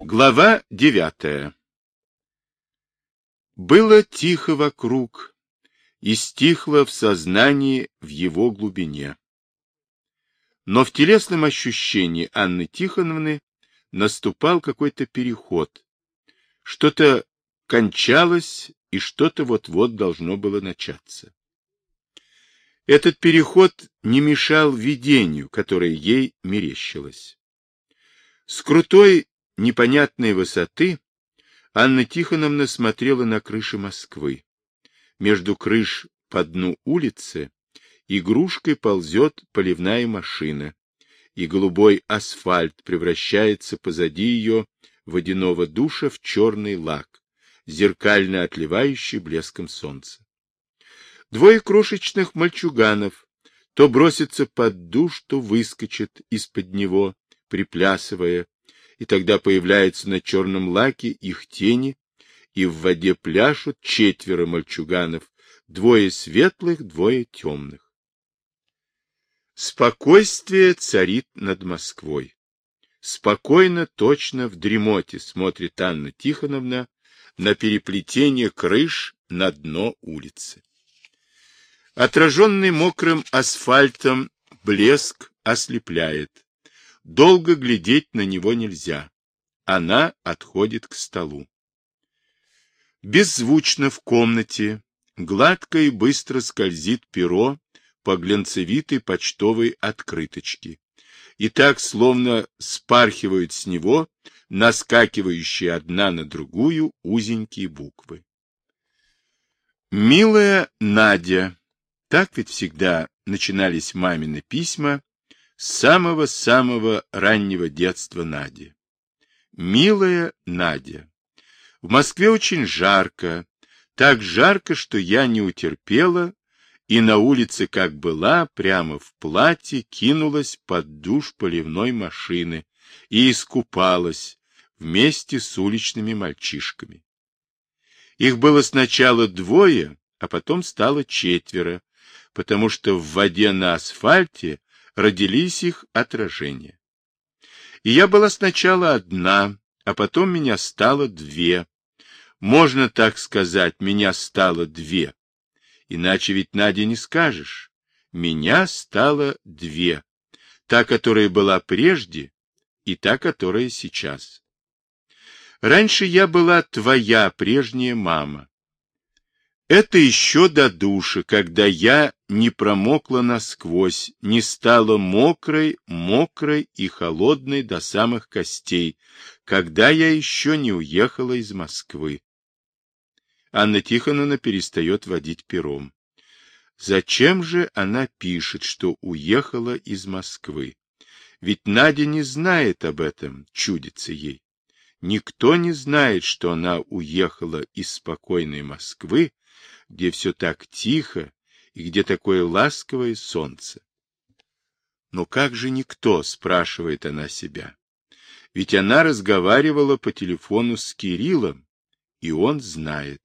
Глава девятая Было тихо вокруг, и стихло в сознании в его глубине. Но в телесном ощущении Анны Тихоновны наступал какой-то переход. Что-то кончалось, и что-то вот-вот должно было начаться. Этот переход не мешал видению, которое ей мерещилось. С крутой непонятной высоты Анна Тихоновна смотрела на крыши Москвы. Между крыш по дну улицы игрушкой ползет поливная машина, и голубой асфальт превращается позади ее водяного душа в черный лак, зеркально отливающий блеском солнца. Двое крошечных мальчуганов то бросится под душ, то выскочит из-под него, приплясывая, и тогда появляются на черном лаке их тени, и в воде пляшут четверо мальчуганов, двое светлых, двое темных. Спокойствие царит над Москвой. Спокойно, точно в дремоте смотрит Анна Тихоновна на переплетение крыш на дно улицы. Отраженный мокрым асфальтом блеск ослепляет. Долго глядеть на него нельзя. Она отходит к столу. Беззвучно в комнате, гладко и быстро скользит перо по глянцевитой почтовой открыточке. И так, словно спархивают с него наскакивающие одна на другую узенькие буквы. Милая Надя, так ведь всегда начинались мамины письма самого-самого раннего детства Нади. Милая Надя, в Москве очень жарко, так жарко, что я не утерпела и на улице, как была, прямо в платье кинулась под душ поливной машины и искупалась вместе с уличными мальчишками. Их было сначала двое, а потом стало четверо, потому что в воде на асфальте родились их отражения. И я была сначала одна, а потом меня стало две. Можно так сказать, меня стало две. Иначе ведь Надя не скажешь. Меня стало две. Та, которая была прежде, и та, которая сейчас. Раньше я была твоя прежняя мама, это еще до душа, когда я не промокла насквозь, не стала мокрой, мокрой и холодной до самых костей, когда я еще не уехала из Москвы. Анна Тихоновна перестает водить пером. Зачем же она пишет, что уехала из Москвы? Ведь Надя не знает об этом, чудится ей. Никто не знает, что она уехала из спокойной Москвы, где все так тихо и где такое ласковое солнце. Но как же никто, спрашивает она себя. Ведь она разговаривала по телефону с Кириллом, и он знает.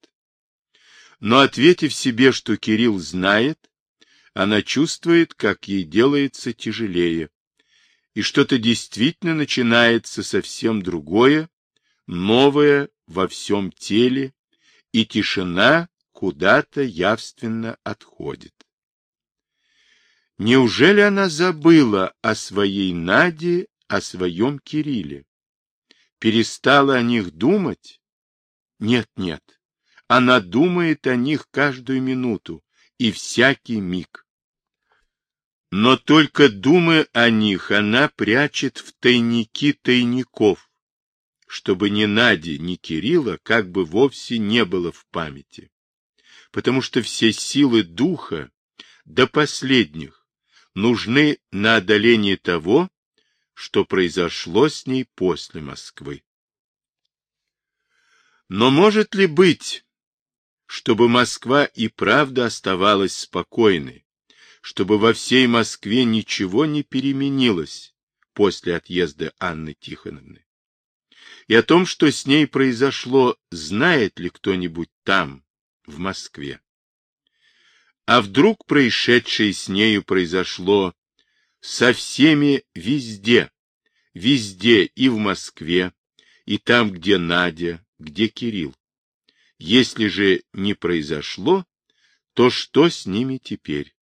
Но ответив себе, что Кирилл знает, она чувствует, как ей делается тяжелее, и что-то действительно начинается совсем другое, новое во всем теле, и тишина куда-то явственно отходит. Неужели она забыла о своей Наде, о своем Кирилле? Перестала о них думать? Нет, нет. Она думает о них каждую минуту и всякий миг. Но только думая о них, она прячет в тайники тайников, чтобы ни Нади, ни Кирилла как бы вовсе не было в памяти потому что все силы духа до последних нужны на одоление того, что произошло с ней после Москвы. Но может ли быть, чтобы Москва и правда оставалась спокойной, чтобы во всей Москве ничего не переменилось после отъезда Анны Тихоновны? И о том, что с ней произошло, знает ли кто-нибудь там, в Москве. А вдруг происшедшее с нею произошло со всеми везде, везде и в Москве, и там, где Надя, где Кирилл. Если же не произошло, то что с ними теперь?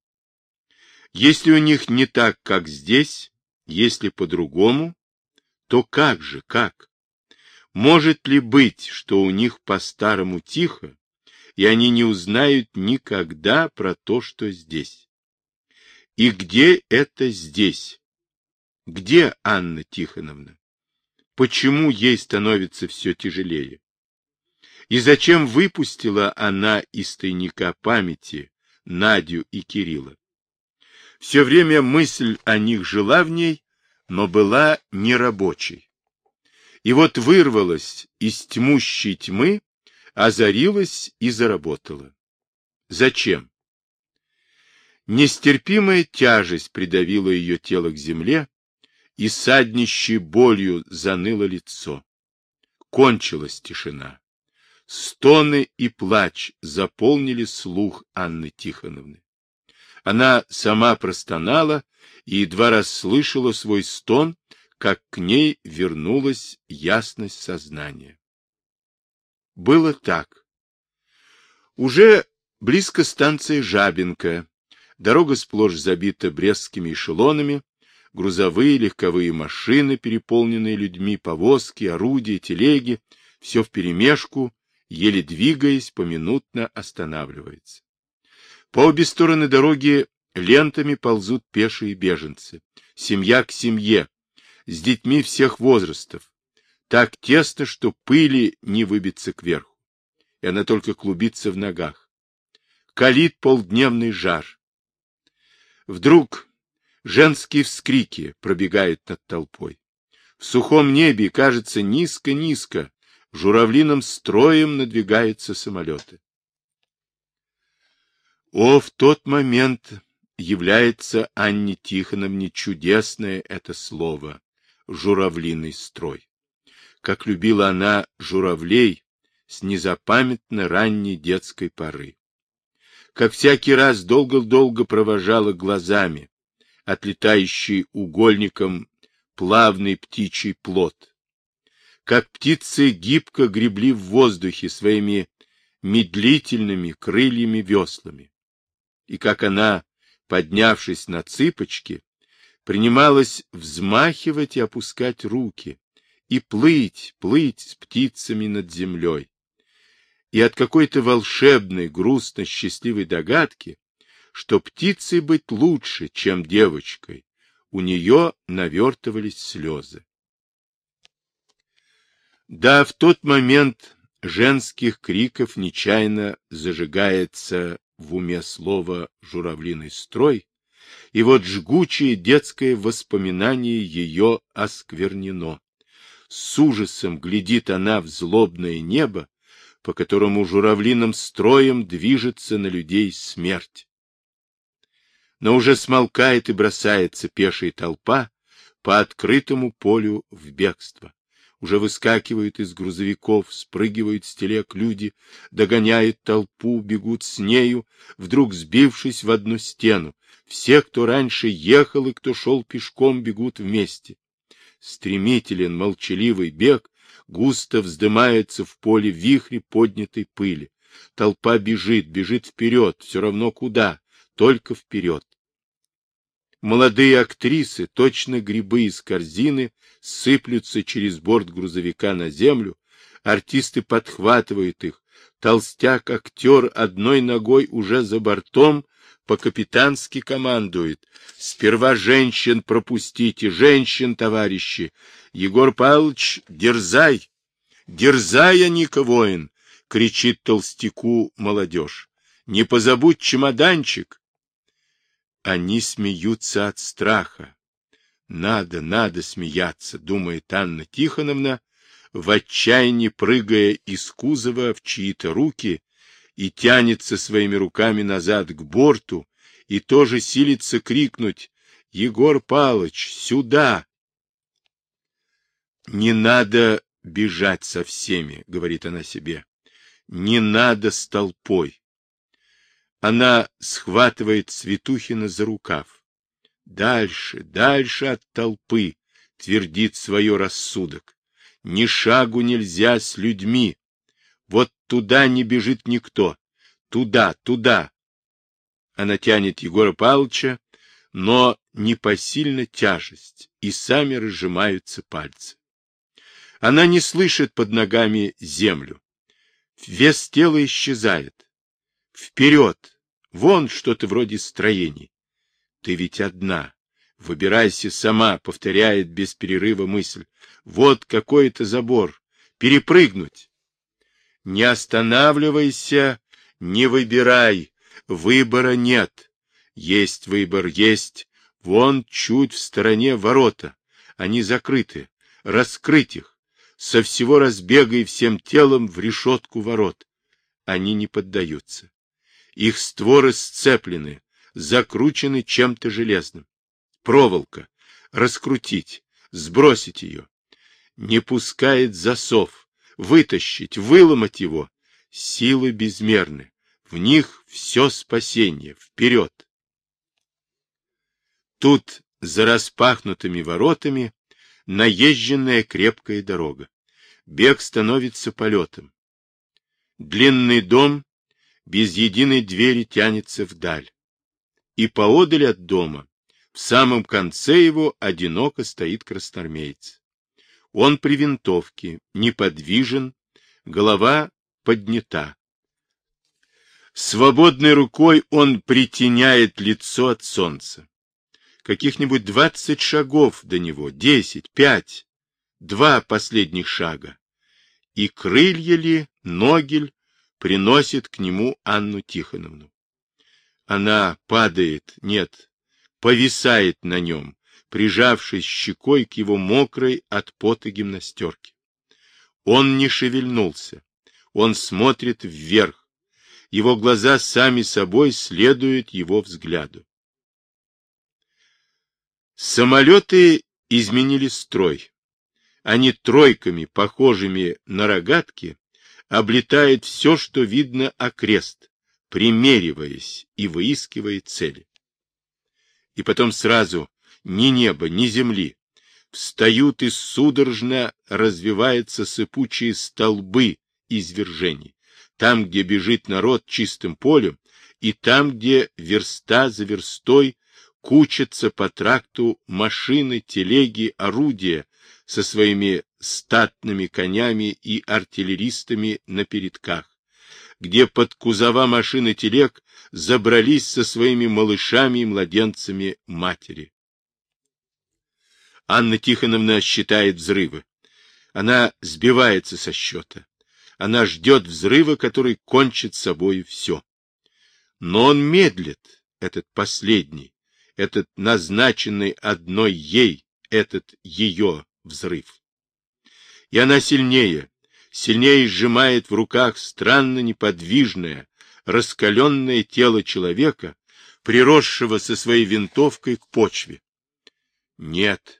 Если у них не так, как здесь, если по-другому, то как же, как? Может ли быть, что у них по-старому тихо, и они не узнают никогда про то, что здесь? И где это здесь? Где Анна Тихоновна? Почему ей становится все тяжелее? И зачем выпустила она из тайника памяти Надю и Кирилла? Все время мысль о них жила в ней, но была нерабочей. И вот вырвалась из тьмущей тьмы, озарилась и заработала. Зачем? Нестерпимая тяжесть придавила ее тело к земле, и саднищей болью заныло лицо. Кончилась тишина. Стоны и плач заполнили слух Анны Тихоновны. Она сама простонала и едва расслышала свой стон, как к ней вернулась ясность сознания. Было так. Уже близко станция Жабинка, дорога сплошь забита брестскими эшелонами, грузовые, легковые машины, переполненные людьми, повозки, орудия, телеги, все вперемешку, еле двигаясь, поминутно останавливается. По обе стороны дороги лентами ползут пешие беженцы, семья к семье, с детьми всех возрастов, так тесно, что пыли не выбиться кверху, и она только клубится в ногах. Калит полдневный жар. Вдруг женские вскрики пробегают над толпой. В сухом небе, кажется, низко-низко, журавлиным строем надвигаются самолеты. О, в тот момент является Анне Тихоновне чудесное это слово — журавлиный строй. Как любила она журавлей с незапамятно ранней детской поры. Как всякий раз долго-долго провожала глазами отлетающий угольником плавный птичий плод как птицы гибко гребли в воздухе своими медлительными крыльями-веслами, и как она, поднявшись на цыпочки, принималась взмахивать и опускать руки, и плыть, плыть с птицами над землей. И от какой-то волшебной, грустно-счастливой догадки, что птицей быть лучше, чем девочкой, у нее навертывались слезы. Да, в тот момент женских криков нечаянно зажигается в уме слово «журавлиный строй», и вот жгучее детское воспоминание ее осквернено. С ужасом глядит она в злобное небо, по которому журавлиным строем движется на людей смерть. Но уже смолкает и бросается пешая толпа по открытому полю в бегство. Уже выскакивают из грузовиков, спрыгивают с телег люди, догоняют толпу, бегут с нею, вдруг сбившись в одну стену. Все, кто раньше ехал и кто шел пешком, бегут вместе. Стремителен, молчаливый бег густо вздымается в поле вихре поднятой пыли. Толпа бежит, бежит вперед, все равно куда, только вперед. Молодые актрисы, точно грибы из корзины, сыплются через борт грузовика на землю, артисты подхватывают их, толстяк-актер одной ногой уже за бортом по-капитански командует. Сперва женщин пропустите, женщин, товарищи. Егор Павлович, дерзай! Дерзай, Аника, воин! — кричит толстяку молодежь. Не позабудь чемоданчик! Они смеются от страха. Надо, надо смеяться, думает Анна Тихоновна, в отчаянии прыгая из кузова в чьи-то руки и тянется своими руками назад к борту и тоже силится крикнуть «Егор Палыч, сюда!» «Не надо бежать со всеми», — говорит она себе. «Не надо с толпой. Она схватывает Светухина за рукав. Дальше, дальше от толпы, твердит свое рассудок. Ни шагу нельзя с людьми. Вот туда не бежит никто. Туда, туда. Она тянет Егора Павловича, но непосильна тяжесть, и сами разжимаются пальцы. Она не слышит под ногами землю. Вес тела исчезает. Вперед! Вон что-то вроде строений. Ты ведь одна. Выбирайся сама, повторяет без перерыва мысль. Вот какой-то забор. Перепрыгнуть. Не останавливайся, не выбирай. Выбора нет. Есть выбор, есть. Вон чуть в стороне ворота. Они закрыты. Раскрыть их. Со всего разбега и всем телом в решетку ворот. Они не поддаются. Их створы сцеплены, закручены чем-то железным. Проволока. Раскрутить, сбросить ее. Не пускает засов. Вытащить, выломать его. Силы безмерны. В них все спасение. Вперед! Тут, за распахнутыми воротами, наезженная крепкая дорога. Бег становится полетом. Длинный дом без единой двери тянется вдаль. И поодаль от дома, в самом конце его, одиноко стоит красноармеец. Он при винтовке, неподвижен, голова поднята. Свободной рукой он притеняет лицо от солнца. Каких-нибудь двадцать шагов до него, десять, пять, два последних шага. И крылья ли, ногель приносит к нему Анну Тихоновну. Она падает, нет, повисает на нем, прижавшись щекой к его мокрой от пота гимнастерке. Он не шевельнулся, он смотрит вверх, его глаза сами собой следуют его взгляду. Самолеты изменили строй. Они тройками, похожими на рогатки, облетают все, что видно окрест, примериваясь и выискивая цели. И потом сразу ни неба, ни земли. Встают и судорожно развиваются сыпучие столбы извержений. Там, где бежит народ чистым полем, и там, где верста за верстой кучатся по тракту машины, телеги, орудия со своими статными конями и артиллеристами на передках, где под кузова машины телег забрались со своими малышами и младенцами матери. Анна Тихоновна считает взрывы. Она сбивается со счета. Она ждет взрыва, который кончит собой все. Но он медлит, этот последний, этот назначенный одной ей, этот ее взрыв. И она сильнее, сильнее сжимает в руках странно неподвижное, раскаленное тело человека, приросшего со своей винтовкой к почве. Нет,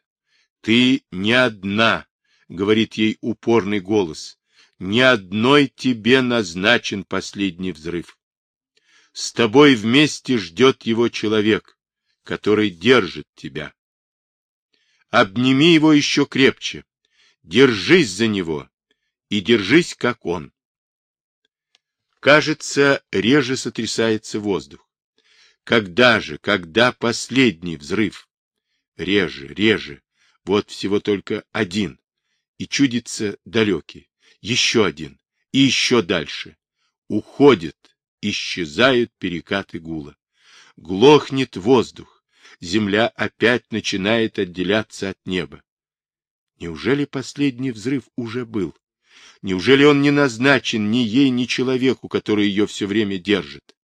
ты не одна, говорит ей упорный голос ни одной тебе назначен последний взрыв. С тобой вместе ждет его человек, который держит тебя. Обними его еще крепче, держись за него и держись, как он. Кажется, реже сотрясается воздух. Когда же, когда последний взрыв? Реже, реже, вот всего только один, и чудится далекий еще один, и еще дальше. Уходит, исчезают перекаты гула. Глохнет воздух, земля опять начинает отделяться от неба. Неужели последний взрыв уже был? Неужели он не назначен ни ей, ни человеку, который ее все время держит?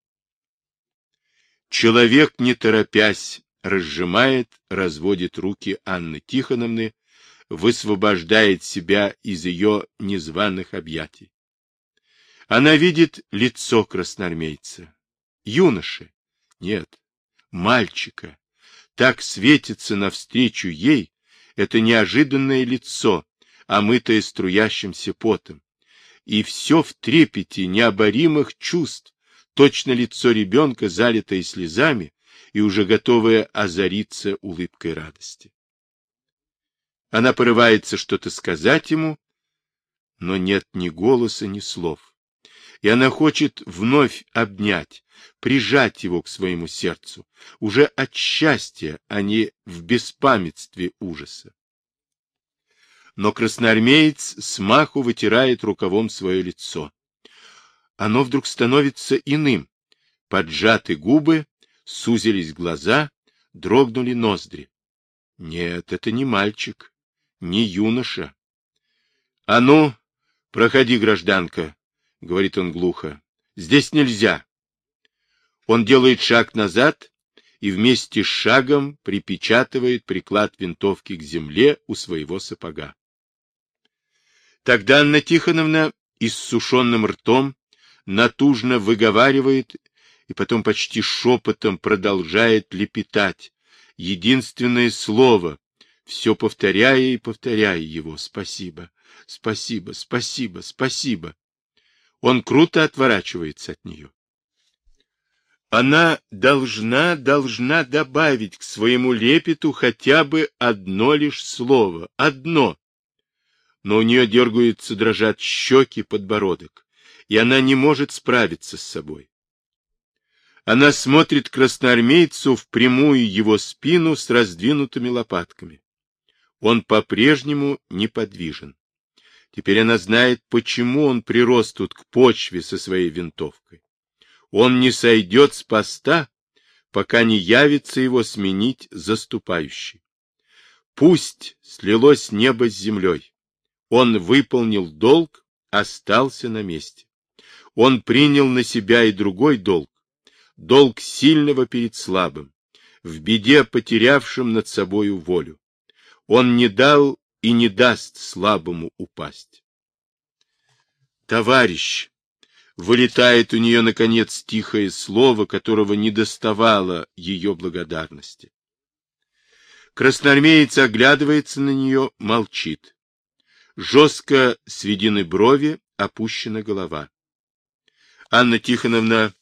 Человек, не торопясь, разжимает, разводит руки Анны Тихоновны, высвобождает себя из ее незваных объятий. Она видит лицо красноармейца, юноши, нет, мальчика. Так светится навстречу ей это неожиданное лицо, омытое струящимся потом. И все в трепете необоримых чувств, точно лицо ребенка, залитое слезами и уже готовое озариться улыбкой радости. Она порывается что-то сказать ему, но нет ни голоса, ни слов. И она хочет вновь обнять, прижать его к своему сердцу, уже от счастья, а не в беспамятстве ужаса. Но красноармеец смаху вытирает рукавом свое лицо. Оно вдруг становится иным. Поджаты губы, сузились глаза, дрогнули ноздри. Нет, это не мальчик, не юноша. — А ну, проходи, гражданка, — говорит он глухо. — Здесь нельзя. Он делает шаг назад и вместе с шагом припечатывает приклад винтовки к земле у своего сапога. Тогда Анна Тихоновна иссушенным ртом натужно выговаривает и потом почти шепотом продолжает лепетать единственное слово, все повторяя и повторяя его «Спасибо, спасибо, спасибо, спасибо». Он круто отворачивается от нее. Она должна, должна добавить к своему лепету хотя бы одно лишь слово, одно. Но у нее дергаются, дрожат щеки, подбородок, и она не может справиться с собой. Она смотрит красноармейцу в прямую его спину с раздвинутыми лопатками. Он по-прежнему неподвижен. Теперь она знает, почему он прирос тут к почве со своей винтовкой. Он не сойдет с поста, пока не явится его сменить заступающий. Пусть слилось небо с землей. Он выполнил долг, остался на месте. Он принял на себя и другой долг, долг сильного перед слабым, в беде потерявшим над собою волю. Он не дал и не даст слабому упасть. Товарищ, вылетает у нее, наконец, тихое слово, которого не доставало ее благодарности. Красноармеец оглядывается на нее, молчит. Жестко сведены брови, опущена голова. Анна Тихоновна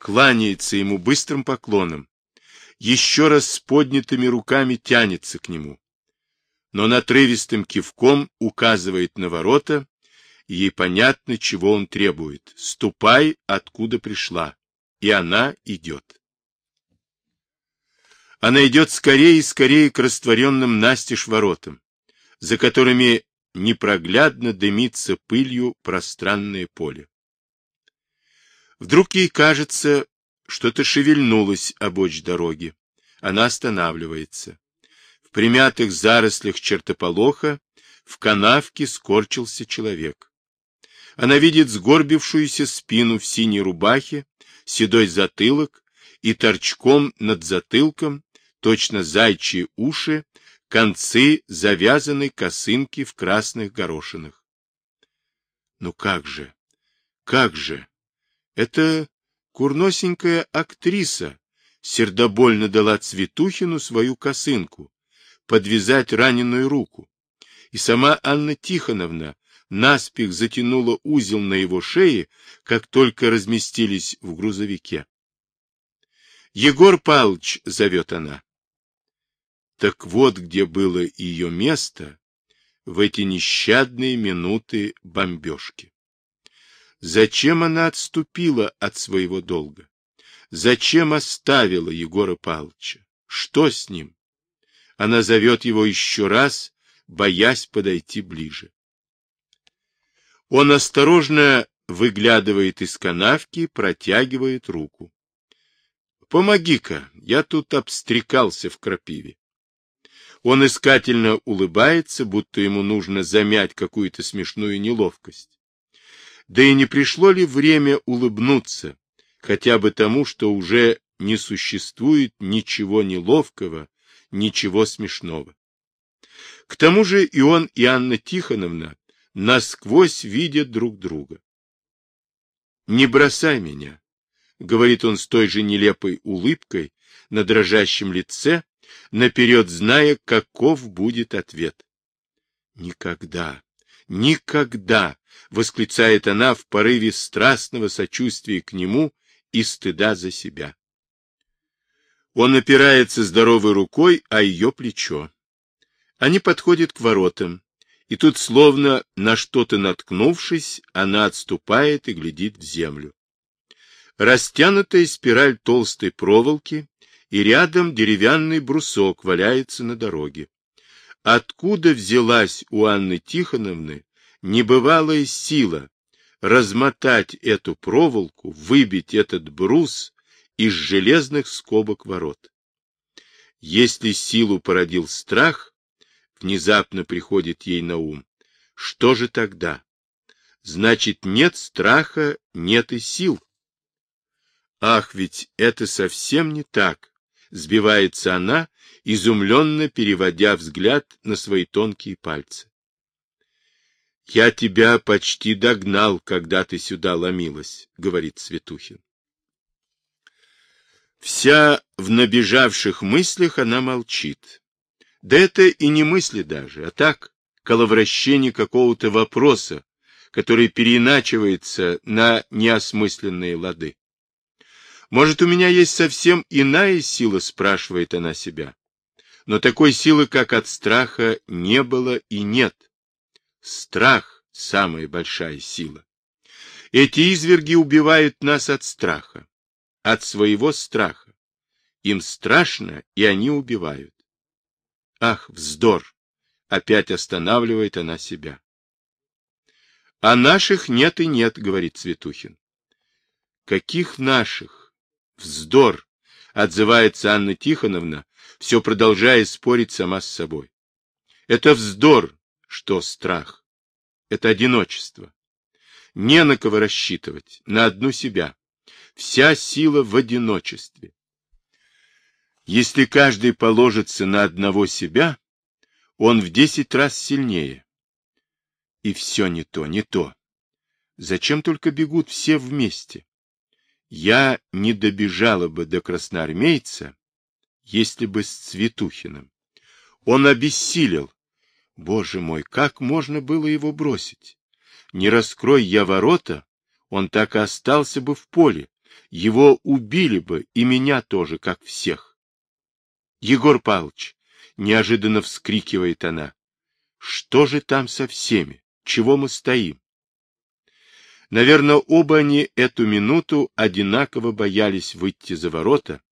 кланяется ему быстрым поклоном, еще раз с поднятыми руками тянется к нему, но натрывистым кивком указывает на ворота, и ей понятно, чего он требует. Ступай, откуда пришла, и она идет. Она идет скорее и скорее к растворенным настежь воротам, за которыми непроглядно дымится пылью пространное поле. Вдруг ей кажется, что-то шевельнулось обочь дороги. Она останавливается. В примятых зарослях чертополоха в канавке скорчился человек. Она видит сгорбившуюся спину в синей рубахе, седой затылок и торчком над затылком, точно зайчьи уши, концы завязанной косынки в красных горошинах. Ну как же, как же! Это курносенькая актриса сердобольно дала Цветухину свою косынку, подвязать раненую руку. И сама Анна Тихоновна наспех затянула узел на его шее, как только разместились в грузовике. «Егор Павлович!» — зовет она. Так вот, где было ее место в эти нещадные минуты бомбежки. Зачем она отступила от своего долга? Зачем оставила Егора Павловича? Что с ним? Она зовет его еще раз, боясь подойти ближе. Он осторожно выглядывает из канавки, протягивает руку. «Помоги-ка, я тут обстрекался в крапиве». Он искательно улыбается, будто ему нужно замять какую-то смешную неловкость. Да и не пришло ли время улыбнуться, хотя бы тому, что уже не существует ничего неловкого, ничего смешного. К тому же и он, и Анна Тихоновна насквозь видят друг друга. «Не бросай меня», — говорит он с той же нелепой улыбкой на дрожащем лице, наперед зная, каков будет ответ. «Никогда, никогда!» — восклицает она в порыве страстного сочувствия к нему и стыда за себя. Он опирается здоровой рукой о ее плечо. Они подходят к воротам, И тут, словно на что-то наткнувшись, она отступает и глядит в землю. Растянутая спираль толстой проволоки, и рядом деревянный брусок валяется на дороге. Откуда взялась у Анны Тихоновны небывалая сила размотать эту проволоку, выбить этот брус из железных скобок ворот? Если силу породил страх, внезапно приходит ей на ум, что же тогда? Значит, нет страха, нет и сил. Ах, ведь это совсем не так, сбивается она, изумленно переводя взгляд на свои тонкие пальцы. «Я тебя почти догнал, когда ты сюда ломилась», — говорит Светухин. Вся в набежавших мыслях она молчит. Да это и не мысли даже, а так, коловращение какого-то вопроса, который переиначивается на неосмысленные лады. Может, у меня есть совсем иная сила, спрашивает она себя. Но такой силы, как от страха, не было и нет. Страх — самая большая сила. Эти изверги убивают нас от страха, от своего страха. Им страшно, и они убивают. Ах, вздор! Опять останавливает она себя. А наших нет и нет, говорит Цветухин. Каких наших? Вздор, отзывается Анна Тихоновна, все продолжая спорить сама с собой. Это вздор, что страх. Это одиночество. Не на кого рассчитывать, на одну себя. Вся сила в одиночестве. Если каждый положится на одного себя, он в десять раз сильнее. И все не то, не то. Зачем только бегут все вместе? Я не добежала бы до красноармейца, если бы с Цветухиным. Он обессилел. Боже мой, как можно было его бросить? Не раскрой я ворота, он так и остался бы в поле. Его убили бы, и меня тоже, как всех. Егор Павлович, неожиданно вскрикивает она, что же там со всеми? Чего мы стоим? Наверное, оба они эту минуту одинаково боялись выйти за ворота,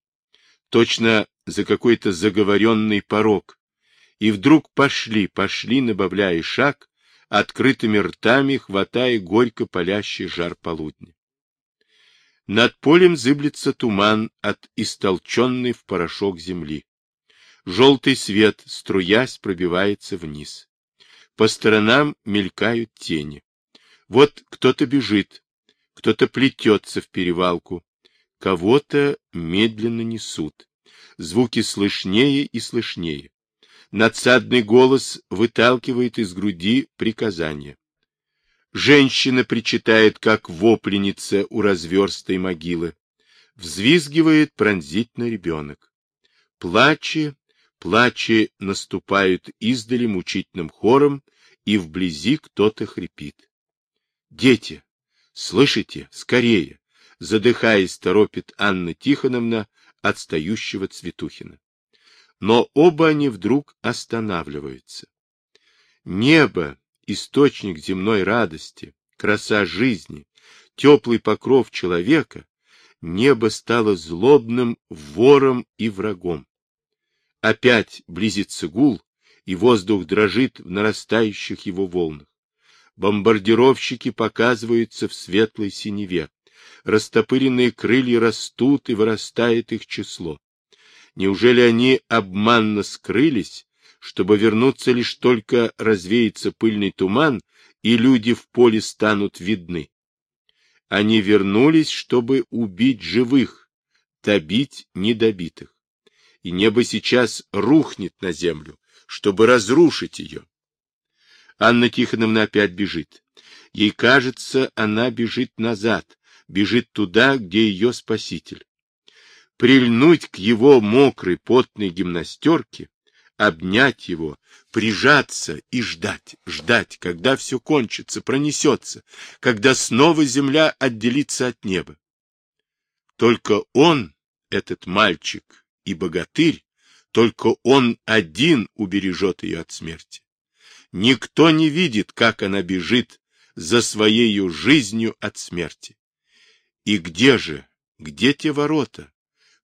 точно за какой-то заговоренный порог, и вдруг пошли, пошли, набавляя шаг, открытыми ртами хватая горько палящий жар полудня. Над полем зыблется туман от истолченной в порошок земли. Желтый свет, струясь, пробивается вниз. По сторонам мелькают тени. Вот кто-то бежит, кто-то плетется в перевалку, кого-то медленно несут. Звуки слышнее и слышнее. Надсадный голос выталкивает из груди приказание. Женщина причитает, как вопленица у разверстой могилы. Взвизгивает пронзительно ребенок. Плачи, плачи наступают издали мучительным хором, и вблизи кто-то хрипит. Дети, слышите, скорее! Задыхаясь, торопит Анна Тихоновна отстающего Цветухина. Но оба они вдруг останавливаются. Небо, источник земной радости, краса жизни, теплый покров человека, небо стало злобным вором и врагом. Опять близится гул, и воздух дрожит в нарастающих его волнах. Бомбардировщики показываются в светлой синеве. Растопыренные крылья растут, и вырастает их число. Неужели они обманно скрылись, чтобы вернуться лишь только развеется пыльный туман, и люди в поле станут видны? Они вернулись, чтобы убить живых, добить недобитых. И небо сейчас рухнет на землю, чтобы разрушить ее. Анна Тихоновна опять бежит. Ей кажется, она бежит назад, бежит туда, где ее спаситель. Прильнуть к его мокрой потной гимнастерке, обнять его, прижаться и ждать, ждать, когда все кончится, пронесется, когда снова земля отделится от неба. Только он, этот мальчик и богатырь, только он один убережет ее от смерти. Никто не видит, как она бежит за своей жизнью от смерти. И где же, где те ворота,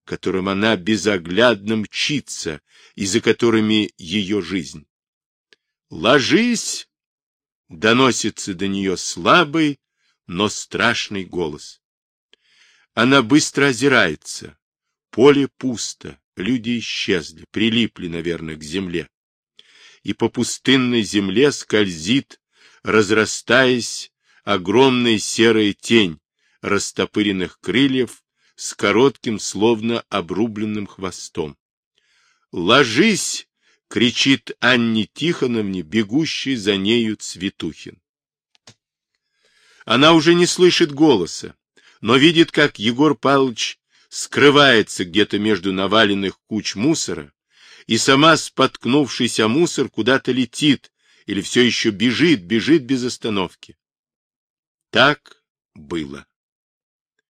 которым она безоглядно мчится и за которыми ее жизнь? «Ложись!» — доносится до нее слабый, но страшный голос. Она быстро озирается. Поле пусто, люди исчезли, прилипли, наверное, к земле. И по пустынной земле скользит, разрастаясь, огромная серая тень растопыренных крыльев с коротким, словно обрубленным хвостом. «Ложись!» — кричит Анне Тихоновне, бегущий за нею Цветухин. Она уже не слышит голоса, но видит, как Егор Павлович скрывается где-то между наваленных куч мусора, и сама, споткнувшись о мусор, куда-то летит или все еще бежит, бежит без остановки. Так было.